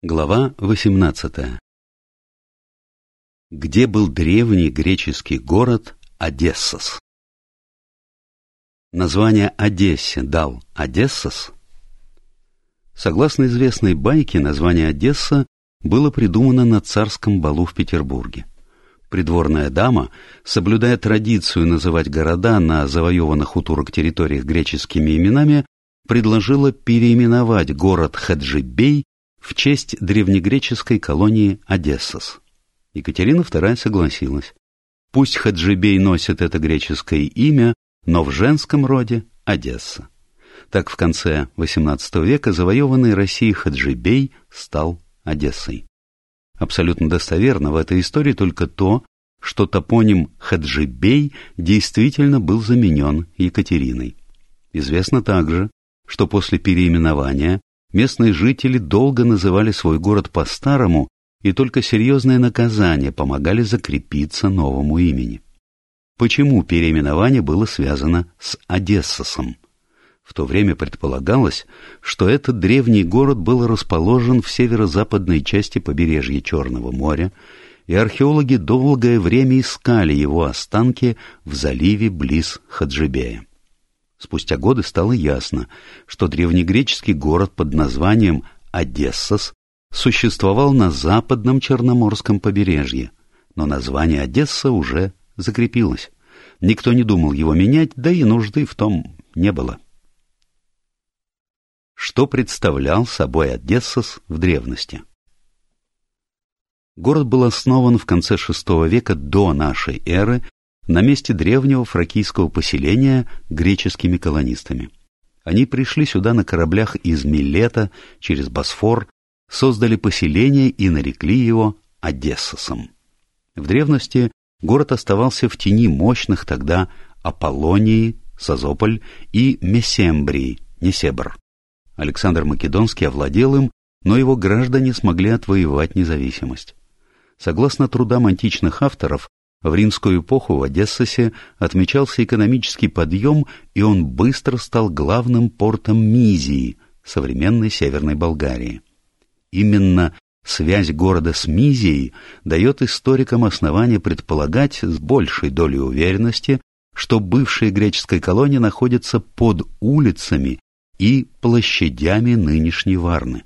Глава 18 Где был древний греческий город Одессос? Название Одессе дал Одессос? Согласно известной байке, название Одесса было придумано на царском балу в Петербурге. Придворная дама, соблюдая традицию называть города на завоеванных у турок территориях греческими именами, предложила переименовать город Хаджибей в честь древнегреческой колонии Одессос. Екатерина II согласилась. Пусть Хаджибей носит это греческое имя, но в женском роде – Одесса. Так в конце XVIII века завоеванный Россией Хаджибей стал Одессой. Абсолютно достоверно в этой истории только то, что топоним Хаджибей действительно был заменен Екатериной. Известно также, что после переименования местные жители долго называли свой город по-старому, и только серьезные наказания помогали закрепиться новому имени. Почему переименование было связано с Одессосом? В то время предполагалось, что этот древний город был расположен в северо-западной части побережья Черного моря, и археологи долгое время искали его останки в заливе близ Хаджибея. Спустя годы стало ясно, что древнегреческий город под названием Одессос существовал на западном Черноморском побережье, но название Одесса уже закрепилось. Никто не думал его менять, да и нужды в том не было. Что представлял собой Одессос в древности? Город был основан в конце VI века до нашей эры на месте древнего фракийского поселения греческими колонистами. Они пришли сюда на кораблях из Милета через Босфор, создали поселение и нарекли его Одессосом. В древности город оставался в тени мощных тогда Аполлонии, Созополь и Месембрии, Несебр. Александр Македонский овладел им, но его граждане смогли отвоевать независимость. Согласно трудам античных авторов, в римскую эпоху в Одессосе отмечался экономический подъем, и он быстро стал главным портом Мизии, современной Северной Болгарии. Именно связь города с Мизией дает историкам основание предполагать с большей долей уверенности, что бывшая греческая колония находится под улицами и площадями нынешней Варны.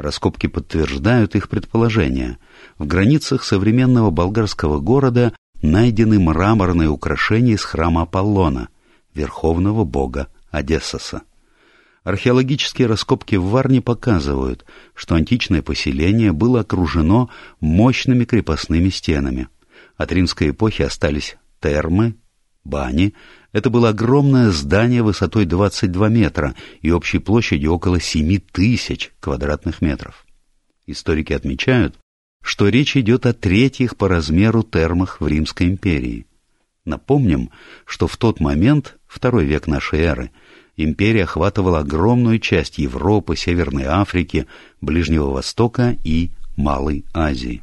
Раскопки подтверждают их предположения. В границах современного болгарского города найдены мраморные украшения из храма Аполлона, верховного бога Одессоса. Археологические раскопки в Варне показывают, что античное поселение было окружено мощными крепостными стенами. От римской эпохи остались термы, бани. Это было огромное здание высотой 22 метра и общей площадью около 7 тысяч квадратных метров. Историки отмечают, что речь идет о третьих по размеру термах в Римской империи. Напомним, что в тот момент, второй век нашей эры, империя охватывала огромную часть Европы, Северной Африки, Ближнего Востока и Малой Азии.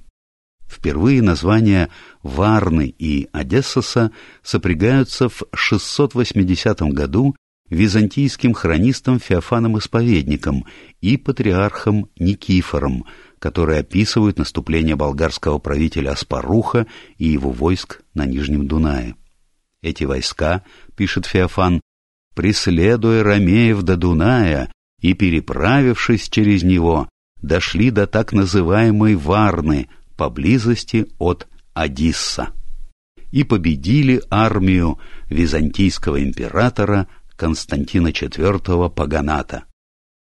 Впервые названия Варны и Одессоса сопрягаются в 680 году византийским хронистом Феофаном Исповедником и патриархом Никифором, которые описывают наступление болгарского правителя Аспаруха и его войск на Нижнем Дунае. Эти войска, пишет Феофан, преследуя Ромеев до Дуная и переправившись через него, дошли до так называемой Варны, поблизости от Адисса, и победили армию византийского императора Константина IV Паганата.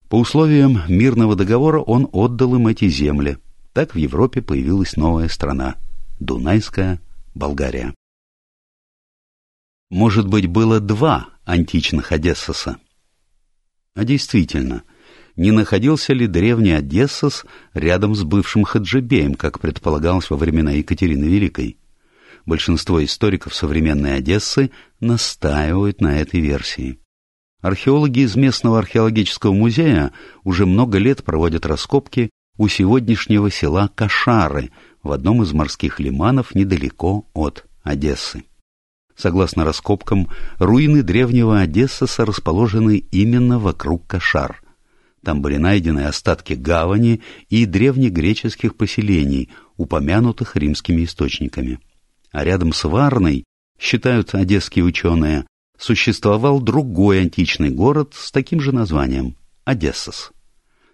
По условиям мирного договора он отдал им эти земли. Так в Европе появилась новая страна – Дунайская Болгария. Может быть, было два античных Одессоса? А действительно, не находился ли древний Одессос рядом с бывшим Хаджибеем, как предполагалось во времена Екатерины Великой? Большинство историков современной Одессы настаивают на этой версии. Археологи из местного археологического музея уже много лет проводят раскопки у сегодняшнего села Кашары в одном из морских лиманов недалеко от Одессы. Согласно раскопкам, руины древнего Одессоса расположены именно вокруг Кашар. Там были найдены остатки гавани и древнегреческих поселений, упомянутых римскими источниками. А рядом с Варной, считают одесские ученые, существовал другой античный город с таким же названием – Одессос.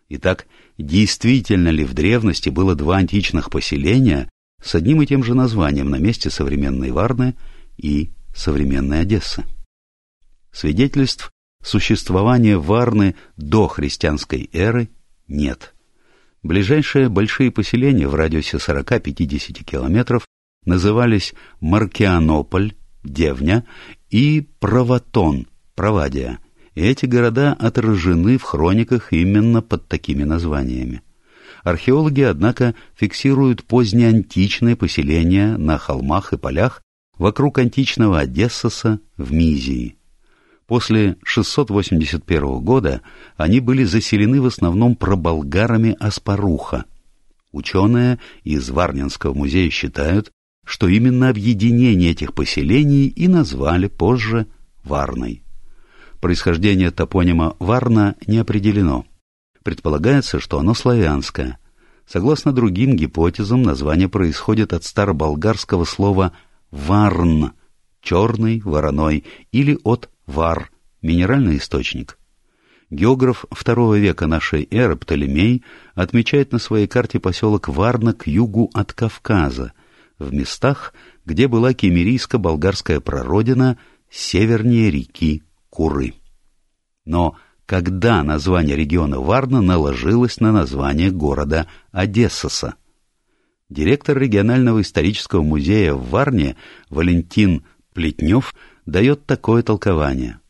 Итак, действительно ли в древности было два античных поселения с одним и тем же названием на месте современной Варны и современной Одессы? Свидетельств существования Варны до христианской эры нет. Ближайшие большие поселения в радиусе 40-50 километров назывались Маркианополь, Девня, и Праватон, Провадия, эти города отражены в хрониках именно под такими названиями. Археологи, однако, фиксируют позднеантичные поселения на холмах и полях вокруг античного Одессоса в Мизии. После 681 года они были заселены в основном проболгарами Аспаруха. Ученые из Варнинского музея считают, что именно объединение этих поселений и назвали позже Варной. Происхождение топонима Варна не определено. Предполагается, что оно славянское. Согласно другим гипотезам, название происходит от староболгарского слова «варн» — черный, вороной, или от Вар – минеральный источник. Географ II века нашей эры Птолемей отмечает на своей карте поселок Варна к югу от Кавказа, в местах, где была кемерийско-болгарская прародина севернее реки Куры. Но когда название региона Варна наложилось на название города Одессоса? Директор регионального исторического музея в Варне Валентин Плетнев – дает такое толкование.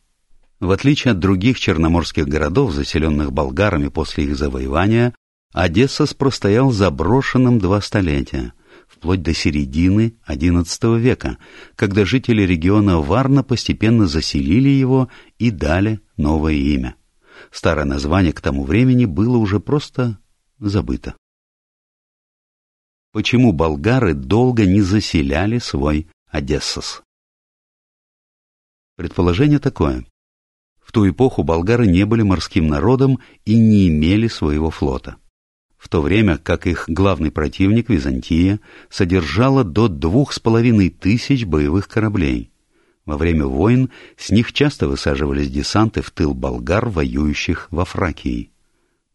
В отличие от других черноморских городов, заселенных болгарами после их завоевания, Одесса простоял заброшенным два столетия, вплоть до середины XI века, когда жители региона Варна постепенно заселили его и дали новое имя. Старое название к тому времени было уже просто забыто. Почему болгары долго не заселяли свой Одессос? Предположение такое. В ту эпоху болгары не были морским народом и не имели своего флота. В то время как их главный противник, Византия, содержала до двух с половиной тысяч боевых кораблей. Во время войн с них часто высаживались десанты в тыл болгар, воюющих во Фракии.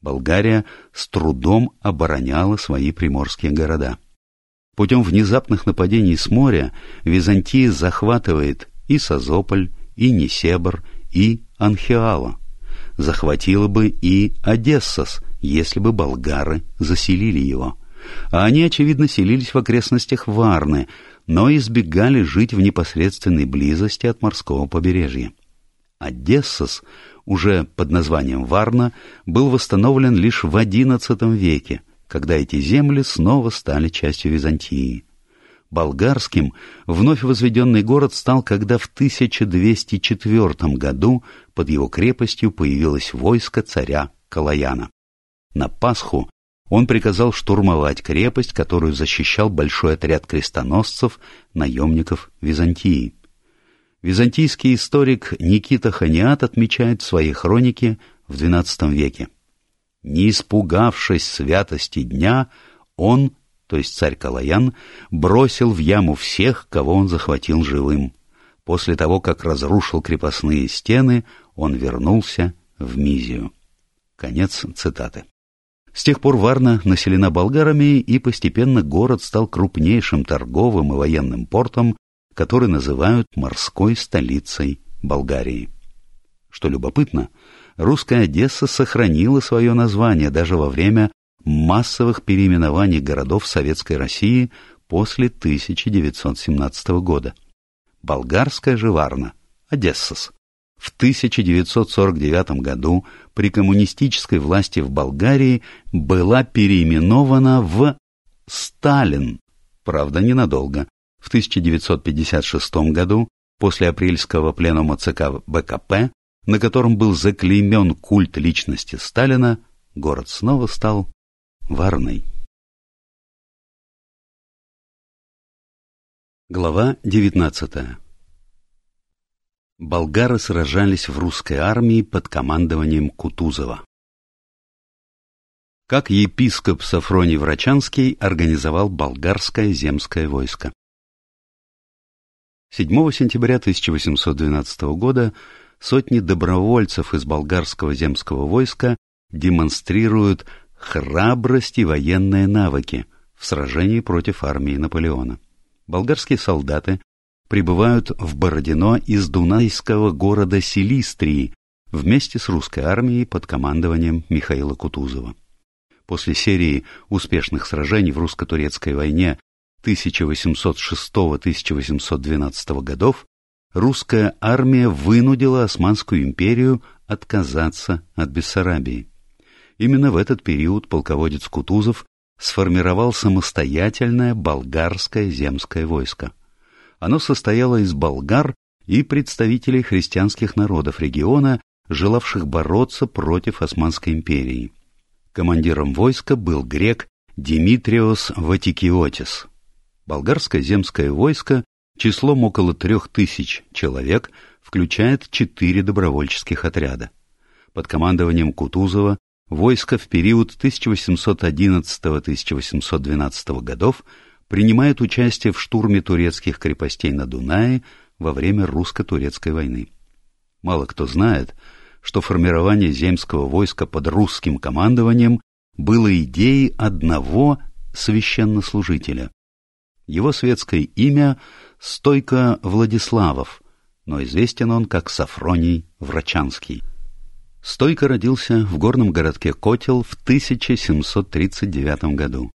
Болгария с трудом обороняла свои приморские города. Путем внезапных нападений с моря Византия захватывает и Созополь, и Несебр, и Анхиала. Захватила бы и Одессос, если бы болгары заселили его. А они, очевидно, селились в окрестностях Варны, но избегали жить в непосредственной близости от морского побережья. Одессос, уже под названием Варна, был восстановлен лишь в XI веке, когда эти земли снова стали частью Византии болгарским вновь возведенный город стал, когда в 1204 году под его крепостью появилось войско царя Калаяна. На Пасху он приказал штурмовать крепость, которую защищал большой отряд крестоносцев, наемников Византии. Византийский историк Никита Ханиат отмечает в своей хронике в XII веке. «Не испугавшись святости дня, он то есть царь Калаян, бросил в яму всех, кого он захватил живым. После того, как разрушил крепостные стены, он вернулся в Мизию. Конец цитаты. С тех пор Варна населена болгарами, и постепенно город стал крупнейшим торговым и военным портом, который называют морской столицей Болгарии. Что любопытно, русская Одесса сохранила свое название даже во время массовых переименований городов Советской России после 1917 года. Болгарская же Варна, Одессос, в 1949 году при коммунистической власти в Болгарии была переименована в Сталин, правда ненадолго. В 1956 году, после апрельского пленума ЦК БКП, на котором был заклеймен культ личности Сталина, город снова стал Варной. Глава 19 Болгары сражались в русской армии под командованием Кутузова. как епископ Сафроний Врачанский организовал болгарское земское войско. 7 сентября 1812 года сотни добровольцев из болгарского земского войска демонстрируют храбрость и военные навыки в сражении против армии Наполеона. Болгарские солдаты прибывают в Бородино из дунайского города Силистрии вместе с русской армией под командованием Михаила Кутузова. После серии успешных сражений в русско-турецкой войне 1806-1812 годов русская армия вынудила Османскую империю отказаться от Бессарабии. Именно в этот период полководец Кутузов сформировал самостоятельное болгарское земское войско. Оно состояло из болгар и представителей христианских народов региона, желавших бороться против Османской империи. Командиром войска был грек Димитриос Ватикиотис. Болгарское земское войско числом около трех тысяч человек включает четыре добровольческих отряда. Под командованием Кутузова войско в период 1811-1812 годов принимает участие в штурме турецких крепостей на Дунае во время русско-турецкой войны. Мало кто знает, что формирование земского войска под русским командованием было идеей одного священнослужителя, его светское имя — Стойко Владиславов, но известен он как Сафроний Врачанский. Стойко родился в горном городке Котел в 1739 году.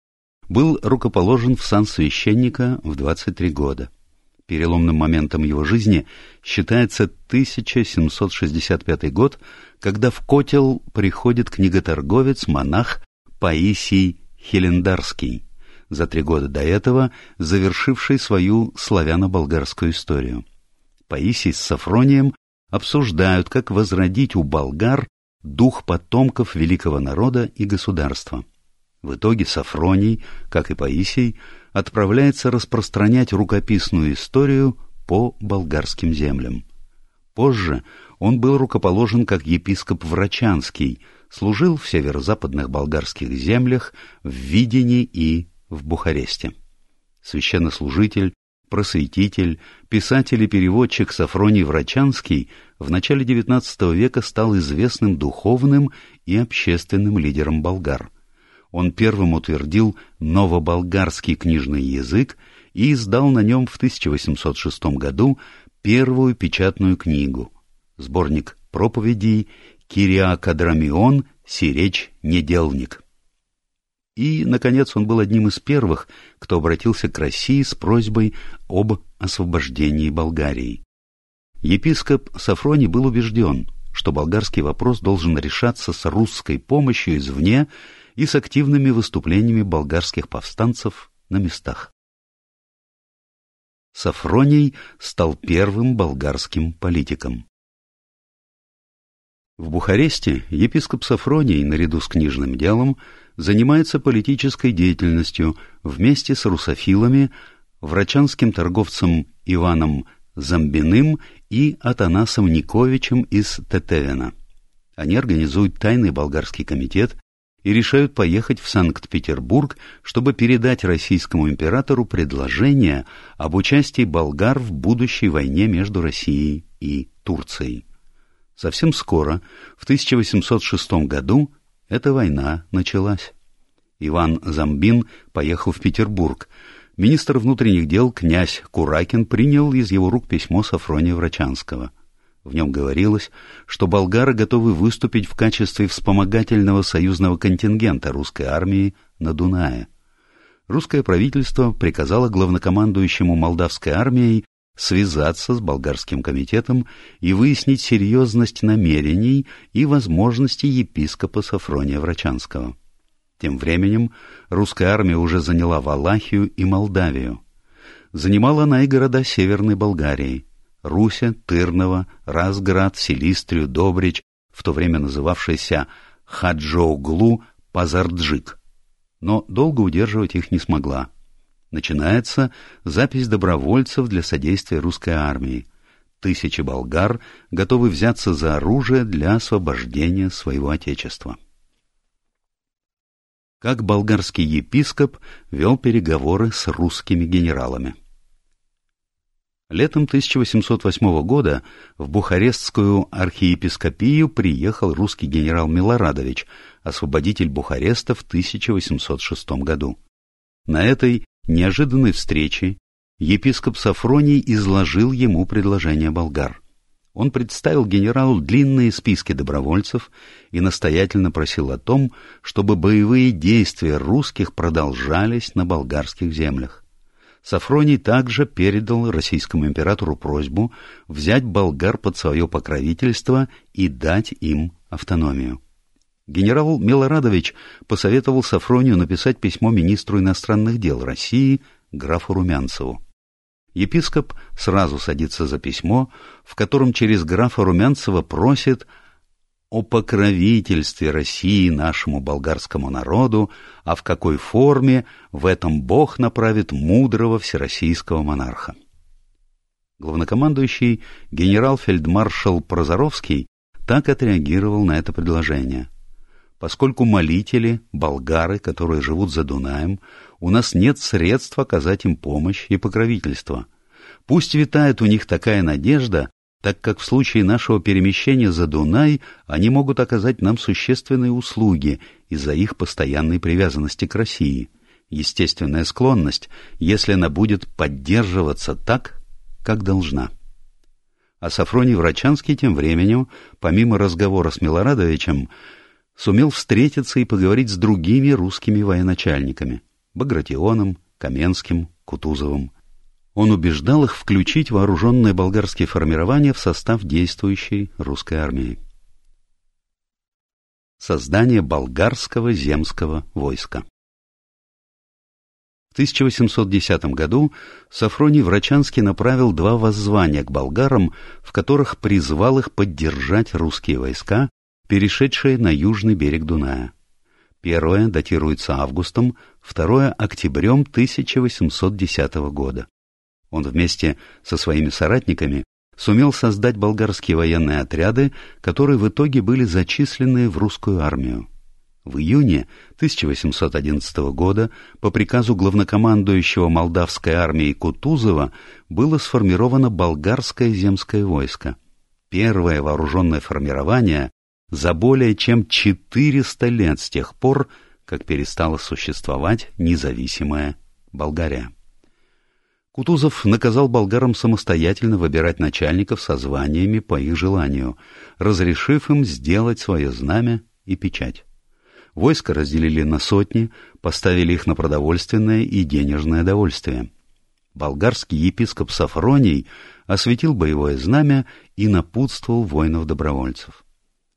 Был рукоположен в сан священника в 23 года. Переломным моментом его жизни считается 1765 год, когда в Котел приходит книготорговец-монах Паисий Хелендарский за три года до этого завершивший свою славяно-болгарскую историю. Паисий с Сафронием обсуждают, как возродить у болгар дух потомков великого народа и государства. В итоге Сафроний, как и Паисий, отправляется распространять рукописную историю по болгарским землям. Позже он был рукоположен как епископ Врачанский, служил в северо-западных болгарских землях в Видении и в Бухаресте. Священнослужитель, просветитель, писатель и переводчик Сафроний Врачанский в начале XIX века стал известным духовным и общественным лидером болгар. Он первым утвердил новоболгарский книжный язык и издал на нем в 1806 году первую печатную книгу, сборник проповедей Кириакадрамион «Сиречь неделник». И, наконец, он был одним из первых, кто обратился к России с просьбой об освобождении Болгарии. Епископ Сафроний был убежден, что болгарский вопрос должен решаться с русской помощью извне и с активными выступлениями болгарских повстанцев на местах. Сафроний стал первым болгарским политиком. В Бухаресте епископ Сафроний, наряду с книжным делом, занимается политической деятельностью вместе с русофилами, врачанским торговцем Иваном Замбиным и Атанасом Никовичем из Тетевина. Они организуют тайный болгарский комитет и решают поехать в Санкт-Петербург, чтобы передать российскому императору предложение об участии болгар в будущей войне между Россией и Турцией. Совсем скоро, в 1806 году, эта война началась. Иван Замбин поехал в Петербург. Министр внутренних дел князь Куракин принял из его рук письмо Сафрония Врачанского. В нем говорилось, что болгары готовы выступить в качестве вспомогательного союзного контингента русской армии на Дунае. Русское правительство приказало главнокомандующему молдавской армией связаться с болгарским комитетом и выяснить серьезность намерений и возможности епископа Сафрония Врачанского. Тем временем русская армия уже заняла Валахию и Молдавию. Занимала она и города Северной Болгарии – Руся, Тырново, Разград, Силистрию, Добрич, в то время называвшийся Хаджоуглу, Пазарджик. Но долго удерживать их не смогла – Начинается запись добровольцев для содействия русской армии. Тысячи болгар готовы взяться за оружие для освобождения своего отечества. как болгарский епископ вел переговоры с русскими генералами. Летом 1808 года в Бухарестскую архиепископию приехал русский генерал Милорадович, освободитель Бухареста в 1806 году. На этой неожиданной встрече епископ Сафроний изложил ему предложение болгар. Он представил генералу длинные списки добровольцев и настоятельно просил о том, чтобы боевые действия русских продолжались на болгарских землях. Сафроний также передал российскому императору просьбу взять болгар под свое покровительство и дать им автономию. Генерал Милорадович посоветовал Сафронию написать письмо министру иностранных дел России графу Румянцеву. Епископ сразу садится за письмо, в котором через графа Румянцева просит о покровительстве России нашему болгарскому народу, а в какой форме в этом Бог направит мудрого всероссийского монарха. Главнокомандующий генерал-фельдмаршал Прозоровский так отреагировал на это предложение. Поскольку молители, болгары, которые живут за Дунаем, у нас нет средств оказать им помощь и покровительство. Пусть витает у них такая надежда, так как в случае нашего перемещения за Дунай они могут оказать нам существенные услуги из-за их постоянной привязанности к России. Естественная склонность, если она будет поддерживаться так, как должна. А Сафроний Врачанский тем временем, помимо разговора с Милорадовичем, сумел встретиться и поговорить с другими русскими военачальниками. Багратионом, Каменским, Кутузовым. Он убеждал их включить вооруженные болгарские формирования в состав действующей русской армии. Создание болгарского земского войска В 1810 году Сафроний Врачанский направил два воззвания к болгарам, в которых призвал их поддержать русские войска, перешедшие на южный берег Дуная. Первое датируется августом, второе — октябрем 1810 года. Он вместе со своими соратниками сумел создать болгарские военные отряды, которые в итоге были зачислены в русскую армию. В июне 1811 года по приказу главнокомандующего молдавской армии Кутузова было сформировано болгарское земское войско. Первое вооруженное формирование, за более чем 400 лет с тех пор, как перестала существовать независимая Болгария. Кутузов наказал болгарам самостоятельно выбирать начальников со званиями по их желанию, разрешив им сделать свое знамя и печать. Войско разделили на сотни, поставили их на продовольственное и денежное довольствие. Болгарский епископ Сафроний осветил боевое знамя и напутствовал воинов-добровольцев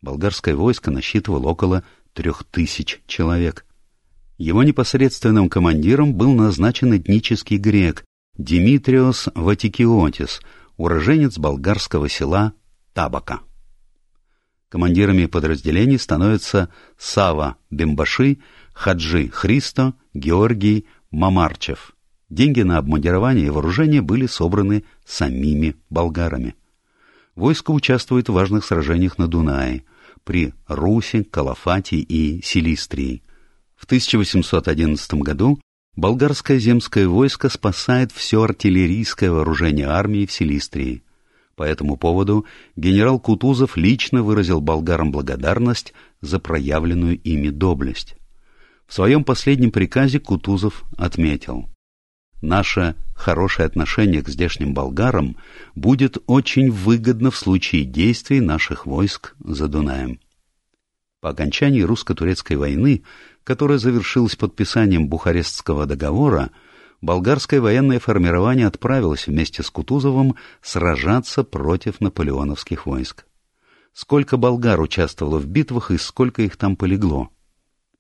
болгарское войско насчитывало около трех тысяч человек. Его непосредственным командиром был назначен этнический грек Димитриос Ватикиотис, уроженец болгарского села Табака. Командирами подразделений становятся Сава Бембаши, Хаджи Христо, Георгий Мамарчев. Деньги на обмундирование и вооружение были собраны самими болгарами. Войско участвует в важных сражениях на Дунае – при Русе, Калафате и Силистрии. В 1811 году болгарское земское войско спасает все артиллерийское вооружение армии в Силистрии. По этому поводу генерал Кутузов лично выразил болгарам благодарность за проявленную ими доблесть. В своем последнем приказе Кутузов отметил «Наше хорошее отношение к здешним болгарам будет очень выгодно в случае действий наших войск за Дунаем. По окончании русско-турецкой войны, которая завершилась подписанием Бухарестского договора, болгарское военное формирование отправилось вместе с Кутузовым сражаться против наполеоновских войск. Сколько болгар участвовало в битвах и сколько их там полегло?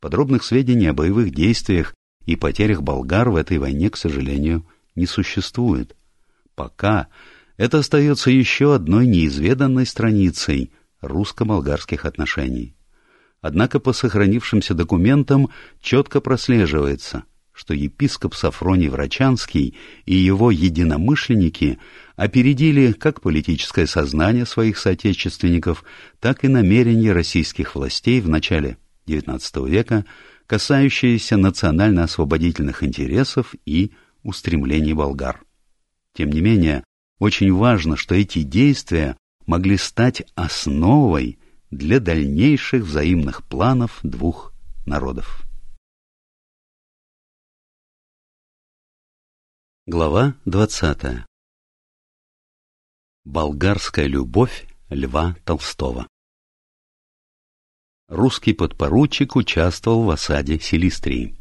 Подробных сведений о боевых действиях и потерях болгар в этой войне, к сожалению, не существует. Пока это остается еще одной неизведанной страницей русско-болгарских отношений. Однако по сохранившимся документам четко прослеживается, что епископ Сафроний Врачанский и его единомышленники опередили как политическое сознание своих соотечественников, так и намерения российских властей в начале XIX века касающиеся национально-освободительных интересов и устремлений болгар. Тем не менее, очень важно, что эти действия могли стать основой для дальнейших взаимных планов двух народов. Глава двадцатая. Болгарская любовь Льва Толстого Русский подпоручик участвовал в осаде Силистрии.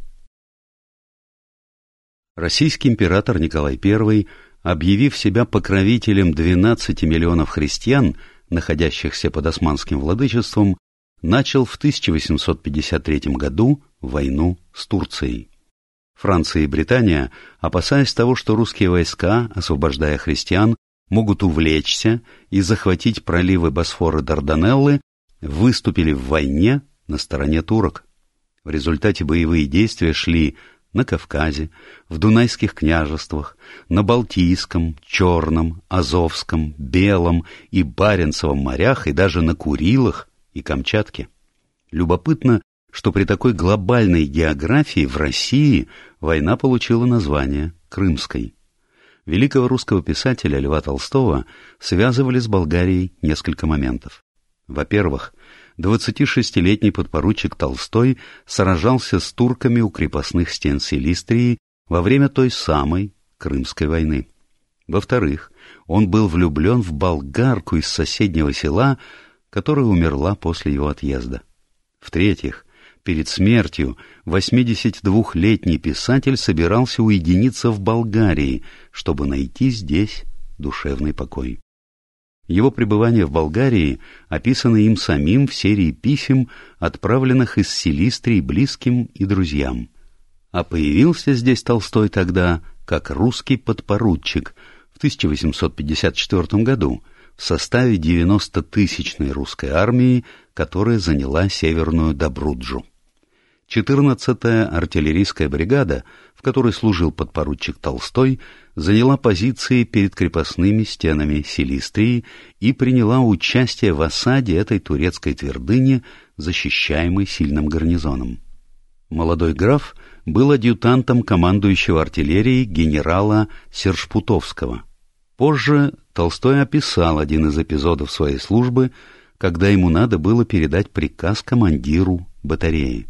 Российский император Николай I, объявив себя покровителем 12 миллионов христиан, находящихся под османским владычеством, начал в 1853 году войну с Турцией. Франция и Британия, опасаясь того, что русские войска, освобождая христиан, могут увлечься и захватить проливы Босфора Дарданеллы, выступили в войне на стороне турок. В результате боевые действия шли на Кавказе, в Дунайских княжествах, на Балтийском, Черном, Азовском, Белом и Баренцевом морях и даже на Курилах и Камчатке. Любопытно, что при такой глобальной географии в России война получила название Крымской. Великого русского писателя Льва Толстого связывали с Болгарией несколько моментов. Во-первых, 26-летний подпоручик Толстой сражался с турками у крепостных стен Силистрии во время той самой Крымской войны. Во-вторых, он был влюблен в болгарку из соседнего села, которая умерла после его отъезда. В-третьих, перед смертью 82-летний писатель собирался уединиться в Болгарии, чтобы найти здесь душевный покой. Его пребывание в Болгарии описано им самим в серии писем, отправленных из Силистрии близким и друзьям. А появился здесь Толстой тогда как русский подпоручик в 1854 году в составе 90-тысячной русской армии, которая заняла Северную Добруджу. 14-я артиллерийская бригада, в которой служил подпоручик Толстой, заняла позиции перед крепостными стенами Силистрии и приняла участие в осаде этой турецкой твердыни, защищаемой сильным гарнизоном. Молодой граф был адъютантом командующего артиллерией генерала Сершпутовского. Позже Толстой описал один из эпизодов своей службы, когда ему надо было передать приказ командиру батареи.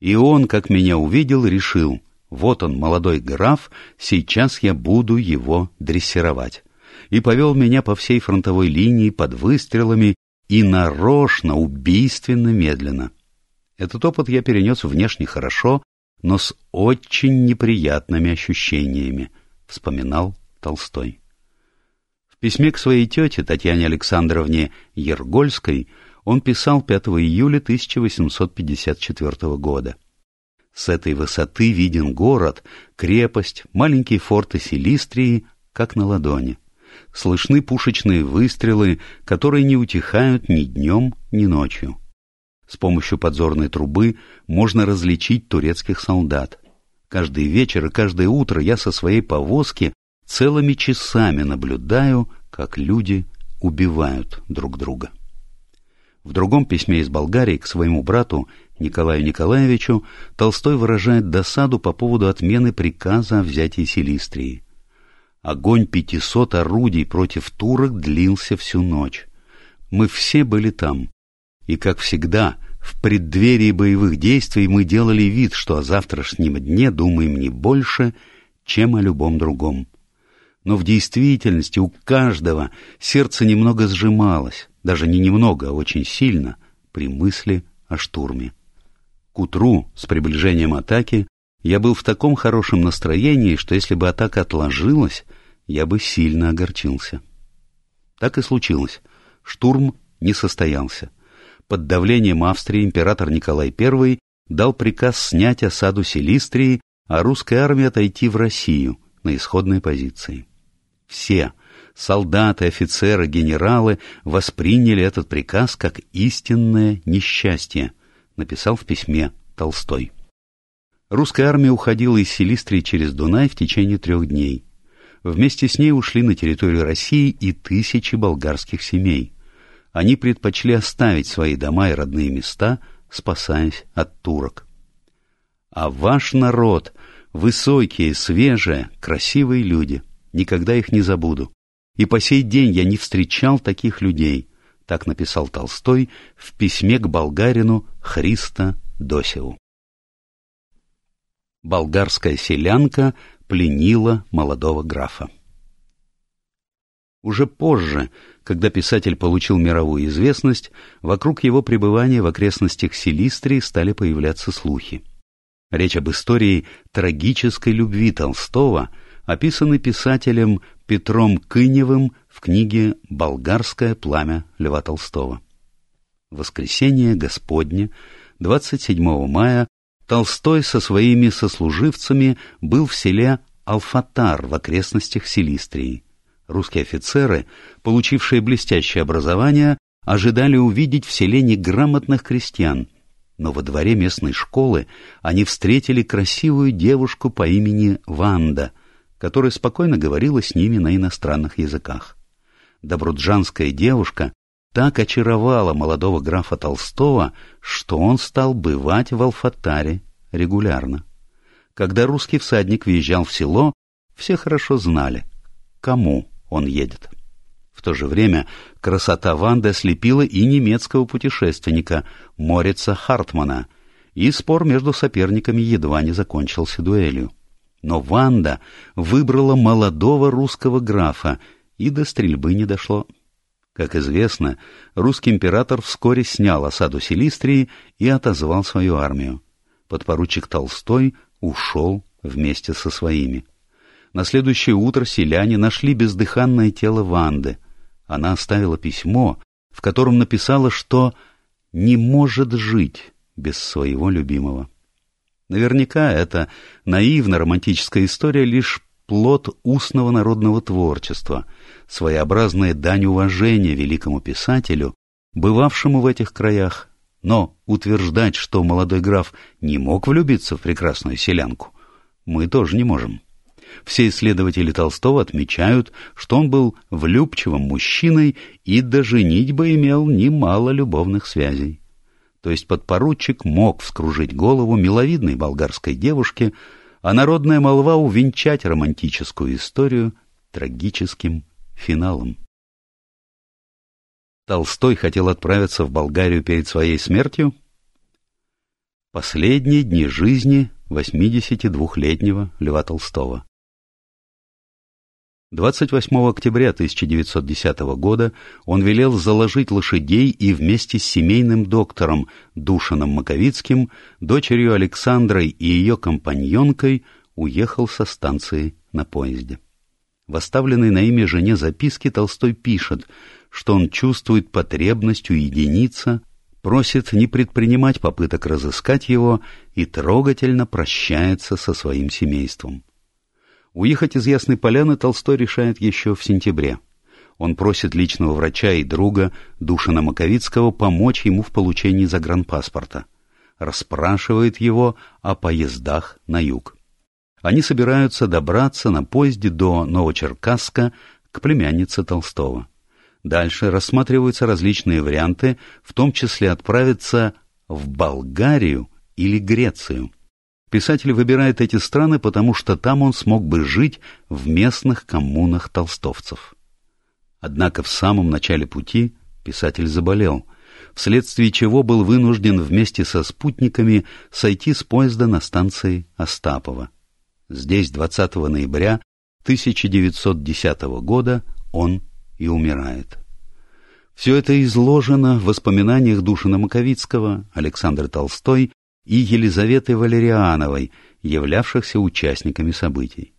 И он, как меня увидел, решил, вот он, молодой граф, сейчас я буду его дрессировать. И повел меня по всей фронтовой линии под выстрелами и нарочно, убийственно медленно. Этот опыт я перенес внешне хорошо, но с очень неприятными ощущениями, вспоминал Толстой. В письме к своей тете Татьяне Александровне Ергольской он писал 5 июля 1854 года. С этой высоты виден город, крепость, маленькие форты Силистрии, как на ладони. Слышны пушечные выстрелы, которые не утихают ни днем, ни ночью. С помощью подзорной трубы можно различить турецких солдат. Каждый вечер и каждое утро я со своей повозки целыми часами наблюдаю, как люди убивают друг друга. В другом письме из Болгарии к своему брату Николаю Николаевичу Толстой выражает досаду по поводу отмены приказа о взятии Силистрии. Огонь пятисот орудий против турок длился всю ночь. Мы все были там. И, как всегда, в преддверии боевых действий мы делали вид, что о завтрашнем дне думаем не больше, чем о любом другом. Но в действительности у каждого сердце немного сжималось, даже не немного, а очень сильно, при мысли о штурме. К утру, с приближением атаки, я был в таком хорошем настроении, что если бы атака отложилась, я бы сильно огорчился. Так и случилось. Штурм не состоялся. Под давлением Австрии император Николай I дал приказ снять осаду Силистрии, а русской армии отойти в Россию на исходные позиции. Все, солдаты, офицеры, генералы восприняли этот приказ как истинное несчастье, написал в письме Толстой. Русская армия уходила из Силистрии через Дунай в течение трех дней. Вместе с ней ушли на территорию России и тысячи болгарских семей. Они предпочли оставить свои дома и родные места спасаясь от турок. А ваш народ — высокие, свежие, красивые люди. Никогда их не забуду. И по сей день я не встречал таких людей. Так написал Толстой в письме к болгарину Христа Досеву. Болгарская селянка пленила молодого графа. Уже позже, когда писатель получил мировую известность, вокруг его пребывания в окрестностях Силистрии стали появляться слухи. Речь об истории трагической любви Толстого, описанной писателем Петром Кыневым в книге «Болгарское пламя Льва Толстого». воскресенье Господне, 27 мая, Толстой со своими сослуживцами был в селе Алфатар в окрестностях Силистрии. Русские офицеры, получившие блестящее образование, ожидали увидеть в селе неграмотных крестьян, но во дворе местной школы они встретили красивую девушку по имени Ванда, которая спокойно говорила с ними на иностранных языках. Добруджанская девушка так очаровала молодого графа Толстого, что он стал бывать в Алфатаре регулярно. Когда русский всадник въезжал в село, все хорошо знали, кому он едет. В то же время красота Ванды ослепила и немецкого путешественника Морица Хартмана, и спор между соперниками едва не закончился дуэлью. Но Ванда выбрала молодого русского графа, и до стрельбы не дошло. Как известно, русский император вскоре снял осаду Силистрии и отозвал свою армию. Подпоручик Толстой ушел вместе со своими. На следующее утро селяне нашли бездыханное тело Ванды. Она оставила письмо, в котором написала, что не может жить без своего любимого. Наверняка это наивно-романтическая история лишь плод устного народного творчества, своеобразная дань уважения великому писателю, бывавшему в этих краях, но утверждать, что молодой граф не мог влюбиться в прекрасную селянку, мы тоже не можем. Все исследователи Толстого отмечают, что он был влюбчивым мужчиной и до женитьбы имел немало любовных связей. То есть подпоручик мог вскружить голову миловидной болгарской девушке, а народная молва увенчать романтическую историю трагическим финалом. Толстой хотел отправиться в Болгарию перед своей смертью? Последние дни жизни 82-летнего Льва Толстого. 28 октября 1910 года он велел заложить лошадей и вместе с семейным доктором Душаном Маковицким, дочерью Александрой и ее компаньонкой уехал со станции на поезде. В оставленной на имя жене записке Толстой пишет, что он чувствует потребность уединиться, просит не предпринимать попыток разыскать его и трогательно прощается со своим семейством. Уехать из Ясной Поляны Толстой решает еще в сентябре. Он просит личного врача и друга Душина Маковицкого помочь ему в получении загранпаспорта. Расспрашивает его о поездах на юг. Они собираются добраться на поезде до Новочеркасска к племяннице Толстого. Дальше рассматриваются различные варианты, в том числе отправиться в Болгарию или Грецию. Писатель выбирает эти страны, потому что там он смог бы жить в местных коммунах толстовцев. Однако в самом начале пути писатель заболел, вследствие чего был вынужден вместе со спутниками сойти с поезда на станции Остапова. Здесь 20 ноября 1910 года он и умирает. Все это изложено в воспоминаниях Душина Маковицкого, Александра Толстой и Елизаветы Валериановой, являвшихся участниками событий.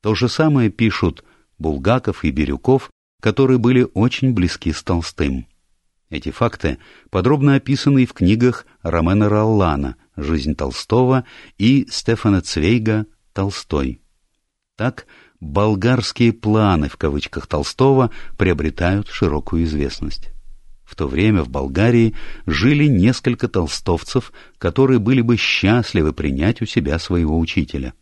То же самое пишут Булгаков и Бирюков, которые были очень близки с Толстым. Эти факты подробно описаны в книгах Ромена Роллана «Жизнь Толстого» и Стефана Цвейга «Толстой». Так, «болгарские планы» в кавычках Толстого приобретают широкую известность. В то время в Болгарии жили несколько толстовцев, которые были бы счастливы принять у себя своего учителя.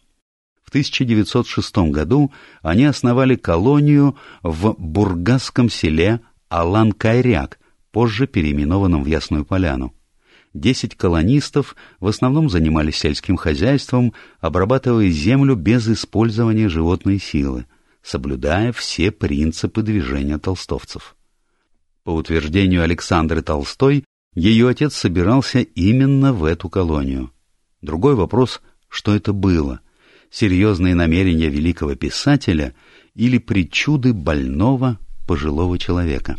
В 1906 году они основали колонию в бургасском селе Алан-Кайряк, позже переименованном в Ясную Поляну. Десять колонистов в основном занимались сельским хозяйством, обрабатывая землю без использования животной силы, соблюдая все принципы движения толстовцев. По утверждению Александры Толстой, ее отец собирался именно в эту колонию. Другой вопрос, что это было? Серьезные намерения великого писателя или причуды больного пожилого человека?